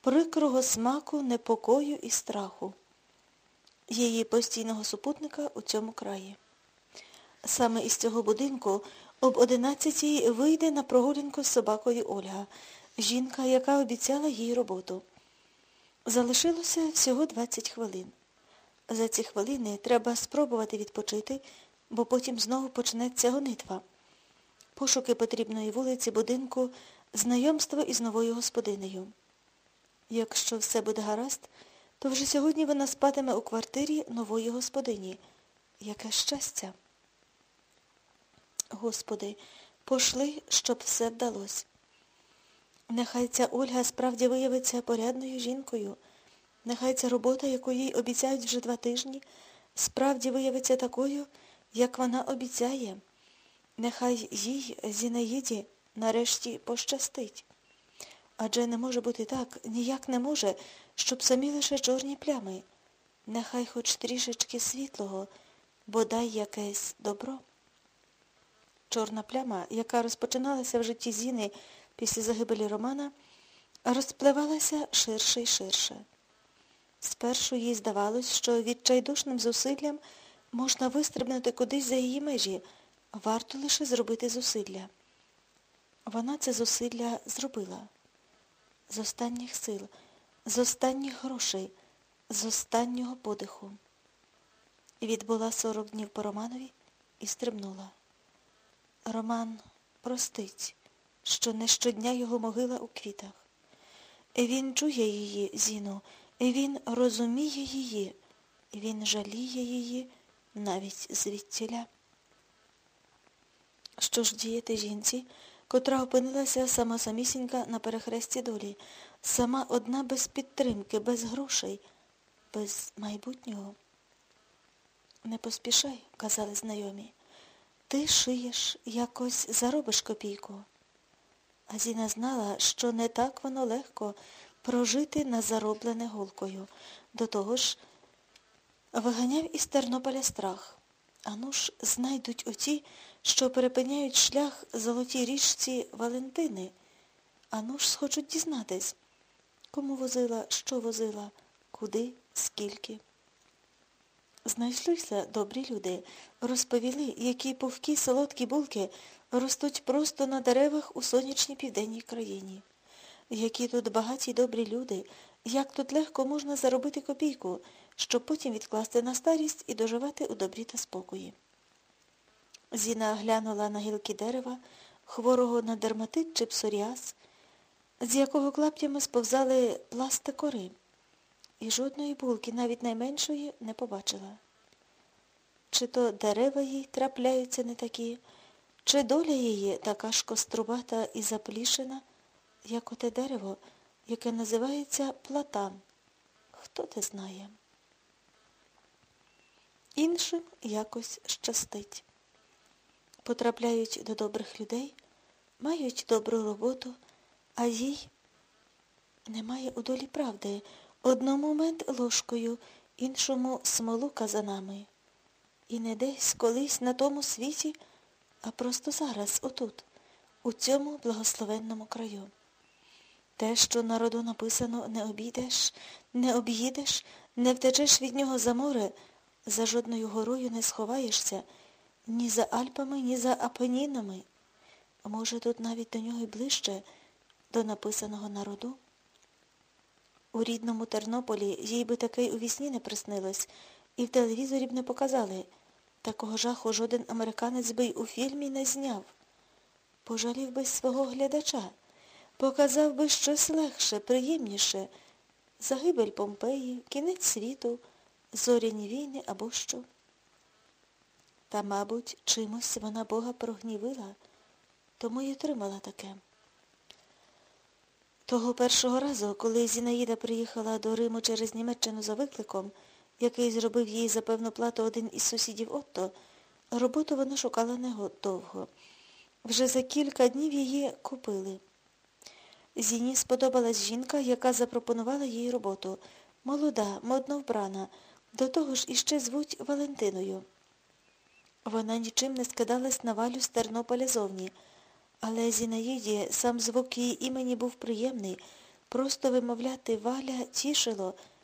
прикрого смаку, непокою і страху, її постійного супутника у цьому краї. Саме із цього будинку об одинадцятій вийде на прогулянку з собакою Ольга, жінка, яка обіцяла їй роботу. Залишилося всього 20 хвилин. За ці хвилини треба спробувати відпочити, бо потім знову почнеться гонитва. Пошуки потрібної вулиці, будинку, знайомство із новою господинею. Якщо все буде гаразд, то вже сьогодні вона спатиме у квартирі нової господині. Яке щастя. Господи, пошли, щоб все вдалося. Нехай ця Ольга справді виявиться порядною жінкою. Нехай ця робота, яку їй обіцяють вже два тижні, справді виявиться такою, як вона обіцяє. Нехай їй, Зінаїді, нарешті пощастить. Адже не може бути так, ніяк не може, щоб самі лише чорні плями. Нехай хоч трішечки світлого, бодай якесь добро. Чорна пляма, яка розпочиналася в житті Зіни після загибелі Романа, розпливалася ширше й ширше. Спершу їй здавалось, що відчайдушним зусиллям можна вистрибнути кудись за її межі, варто лише зробити зусилля. Вона це зусилля зробила. З останніх сил, з останніх грошей, з останнього подиху. Відбула сорок днів по Романові і стрибнула. Роман простить, що не щодня його могила у квітах. Він чує її, Зіну, він розуміє її, він жаліє її навіть звідтіля. Що ж діяти жінці, котра опинилася сама самісінька на перехресті долі, сама одна без підтримки, без грошей, без майбутнього? Не поспішай, казали знайомі. Ти шиєш, якось заробиш копійку. А Зіна знала, що не так воно легко прожити на зароблене голкою. До того ж, виганяв із Тернополя страх. Ану ж знайдуть оті, що перепиняють шлях золотій річці Валентини. Ану ж схочуть дізнатись, кому возила, що возила, куди, скільки. Знайшлися добрі люди, розповіли, які повкі солодкі булки ростуть просто на деревах у сонячній південній країні. Які тут багаті добрі люди, як тут легко можна заробити копійку, щоб потім відкласти на старість і доживати у добрі та спокої. Зіна глянула на гілки дерева, хворого на дерматит чи псоріаз, з якого клаптями сповзали пласти кори, і жодної булки, навіть найменшої, не побачила. Чи то дерева їй трапляються не такі, чи доля її така ж кострубата і заплішена, як оте дерево, яке називається платан. Хто те знає? Іншим якось щастить. Потрапляють до добрих людей, мають добру роботу, а їй немає у долі правди. Одному момент ложкою, іншому смолу казанами. І не десь колись на тому світі, а просто зараз, отут, у цьому благословенному краю. Те, що народу написано, не обійдеш, не об'їдеш, не втечеш від нього за море, за жодною горою не сховаєшся, ні за Альпами, ні за Апенінами. Може, тут навіть до нього й ближче, до написаного народу? У рідному Тернополі їй би таке у вісні не приснилось, і в телевізорі б не показали. Такого жаху жоден американець би й у фільмі не зняв. Пожалів би свого глядача, показав би щось легше, приємніше. Загибель Помпеї, кінець світу, зоряні війни або що. Та, мабуть, чимось вона Бога прогнівила, тому й отримала таке. Того першого разу, коли Зінаїда приїхала до Риму через Німеччину за викликом, який зробив їй за певну плату один із сусідів Отто, роботу вона шукала не довго. Вже за кілька днів її купили. Зіні сподобалась жінка, яка запропонувала їй роботу. Молода, модно вбрана, до того ж іще звуть Валентиною. Вона нічим не скидалась на валю з Тернополя зовні, але Зінаїді сам звук її імені був приємний, Просто вимовляти Валя тішило,